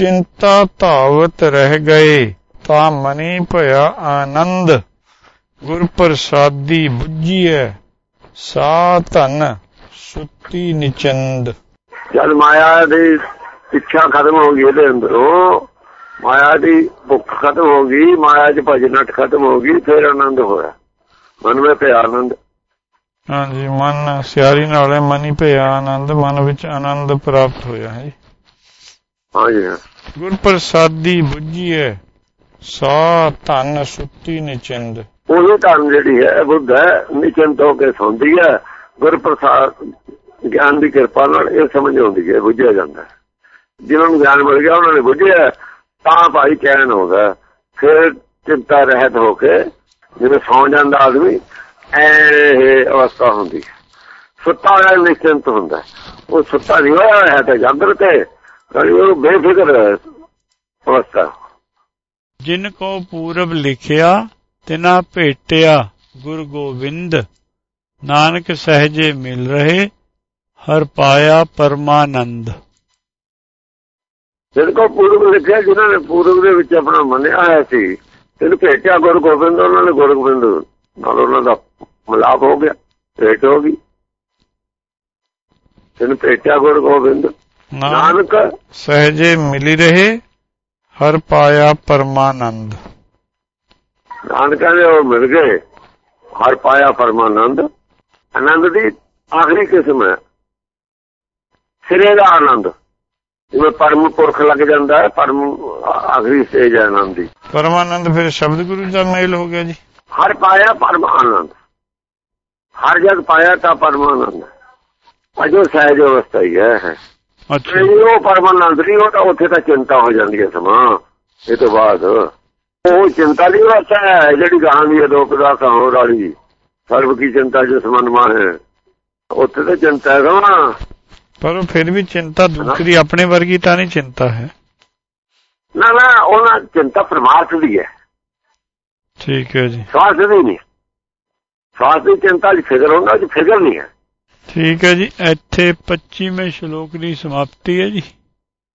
ਚਿੰਤਾ ਧਾਵਤ ਰਹਿ ਗਏ ਤਾਂ ਮਨੀ ਭਇਆ ਆਨੰਦ। ਗੁਰ ਪ੍ਰਸਾਦੀ ਬੁੱਝੀਐ ਸਾ ਧਨ ਸੁੱਤੀ ਨਿਚੰਦ। ਜਦ ਮਾਇਆ ਦੀ ਇੱਛਾ ਖਤਮ ਹੋ ਗਈ ਇਹਦੇ ਅੰਦਰੋਂ ਮਾਇਆ ਦੀ ਭੁੱਖ ਖਤਮ ਹੋ ਗਈ ਮਾਇਆ 'ਚ ਭਜਨਟ ਖਤਮ ਹੋ ਗਈ ਫਿਰ ਆਨੰਦ ਹੋਇਆ। ਮਨ ਵਿੱਚ ਪਿਆ ਆਨੰਦ। ਹਾਂਜੀ ਮਨ ਸਿਆਰੀ ਨਾਲੇ ਮਨੀ ਭਇਆ ਆਨੰਦ ਮਨ ਵਿੱਚ ਆਨੰਦ ਪ੍ਰਾਪਤ ਹੋਇਆ ਹੈ। ਹਾਂਜੀ ਗੁਰ ਪ੍ਰਸਾਦੀ ਬੁੱਝੀਐ ਸਾ ਧਨ ਸੁੱਤੀ ਨਿਚੰਦ। ਉਹੀ ਧਨ ਜਿਹੜੀ ਹੈ ਬੁੱਧ ਹੈ ਨਿਚੰਤ ਹੋ ਕੇ ਸੌਂਦੀ ਹੈ। ਗੁਰ ਪ੍ਰਸਾਦ ਗਿਆਨ ਦੀ ਕਿਰਪਾ ਨਾਲ ਇਹ ਸਮਝ ਆਉਂਦੀ ਹੈ ਬੁੱਝਿਆ ਜਾਂਦਾ। ਜਿਨ੍ਹਾਂ ਨੂੰ ਗਿਆਨ ਮਿਲ ਗਿਆ ਉਹਨਾਂ ਨੇ ਬੁੱਝਿਆ ਤਾਂ ਭਾਈ ਚੈਨ ਹੋ ਗਿਆ। ਫਿਰ ਚਿੰਤਾ ਰਹਿਤ ਹੋ ਕੇ ਜਿਵੇਂ ਸੌਂ ਜਾਂਦਾ ਆਦਮੀ ਐ ਇਹ ਅਵਸਥਾ ਹੁੰਦੀ ਸੁੱਤਾ ਹੋਇਆ ਨਿਸ਼ਚਿੰਤ ਹੁੰਦਾ। ਉਹ ਸੁੱਤਾ ਨਹੀਂ ਹੋਇਆ ਹੈ ਤਾਂ ਜਾਗਰਤ ਹੈ ਕਰੀ ਉਹ ਬੇਫਿਕਰ ਅਵਸਥਾ। ਜਿਨ ਕੋ ਪੂਰਬ ਲਿਖਿਆ ਤਿਨਾ ਭੇਟਿਆ ਗੁਰ ਗੋਬਿੰਦ। ਨਾਨਕ ਸਹਜੇ ਮਿਲ ਰਹੇ ਹਰ ਪਾਇਆ ਪਰਮਾਨੰਦ। ਜਿਹਦੇ ਕੋ ਪੂਰਬ ਲਿਖਿਆ ਜਿਨ੍ਹਾਂ ਨੇ ਪੂਰਬ ਦੇ ਵਿੱਚ ਆਪਣਾ ਮੰਨਿਆ ਹੋਇਆ ਸੀ ਇਹਨੂੰ ਭੇਟਿਆ ਗੁਰੂ ਗੋਬਿੰਦ ਉਹਨਾਂ ਨੇ ਗੁਰੂ ਗੋਬਿੰਦ ਨਾਲ ਉਹਨਾਂ ਦਾ ਮਲਾਪ ਹੋ ਗਿਆ ਭੇਟ ਹੋ ਗਈ। ਇਹਨੂੰ ਭੇਟਿਆ ਗੁਰੂ ਗੋਬਿੰਦ। ਨਾਨਕ ਸਹਜੇ ਮਿਲੀ ਰਹੇ ਹਰ ਪਾਇਆ ਪਰਮਾਨੰਦ। ਨਾਨਕਾਂ ਦੇ ਉਹ ਮਿਲ ਗਏ ਹਰ ਪਾਇਆ ਪਰਮਾਨੰਦ। ਆਨੰਦ ਦੀ ਆਖਰੀ ਕਿਸਮ ਹੈ। ਸਿਰੇ ਦਾ ਆਨੰਦ ਜਿਵੇਂ ਪਰਮ ਪੁਰਖ ਲੱਗ ਜਾਂਦਾ ਹੈ ਪਰਮ ਆਖਰੀ ਸਟੇਜ ਹੈ ਆਨੰਦ ਦੀ। ਪਰਮਾਨੰਦ ਫਿਰ ਸ਼ਬਦ ਗੁਰੂ ਦਾ ਮੇਲ ਹੋ ਗਿਆ ਜੀ। ਹਰ ਪਾਇਆ ਪਰਮ ਆਨੰਦ ਹਰ ਜਗ ਪਾਇਆ ਤਾਂ ਪਰਮ ਆਨੰਦ ਅਜੋ ਸਹਿਜ ਅਵਸਥਾ ਹੀ ਹੈ ਅੱਛਾ। ਜੇ ਉਹ ਪਰਮਾਨੰਦ ਨਹੀਂ ਉਹ ਤਾਂ ਉੱਥੇ ਤਾਂ ਚਿੰਤਾ ਹੋ ਜਾਂਦੀ ਹੈ ਸਮਾਂ ਇਹ ਤੋਂ ਬਾਅਦ। ਉਹ ਚਿੰਤਾ ਦੀ ਅਵਸਥਾ ਹੈ ਜਿਹੜੀ ਗਾਹਾਂ ਦੀ ਦਾ ਕਹੋ ਵਾਲੀ ਸਰਬ ਕੀ ਚਿੰਤਾ ਜਿਸ ਮਨ ਮਾ ਹੈ ਉੱਥੇ ਤਾਂ ਚਿੰਤਾ ਹੈ ਸਮਾਂ। ਪਰ ਉਹ ਫਿਰ ਵੀ ਚਿੰਤਾ ਦੂਸਰੀ ਆਪਣੇ ਵਰਗੀ ਤਾਂ ਨਹੀਂ ਚਿੰਤਾ ਹੈ। ਨਾ ਨਾ ਉਹਨਾਂ ਚਿੰਤਾ ਪਰਮਾਰਥ ਦੀ ਹੈ। ਠੀਕ ਹੈ ਜੀ। ਸਵਾਸ ਦੀ ਨਹੀਂ। ਸਵਾਸ ਦੀ ਚਿੰਤਾ ਦੀ ਫਿਕਰ ਹੁੰਦਾ 'ਚ ਫਿਕਰ ਨਹੀਂ ਹੈ। ਠੀਕ ਹੈ ਜੀ ਇੱਥੇ 25ਵੇਂ ਸ਼ਲੋਕ ਦੀ ਸਮਾਪਤੀ ਹੈ ਜੀ।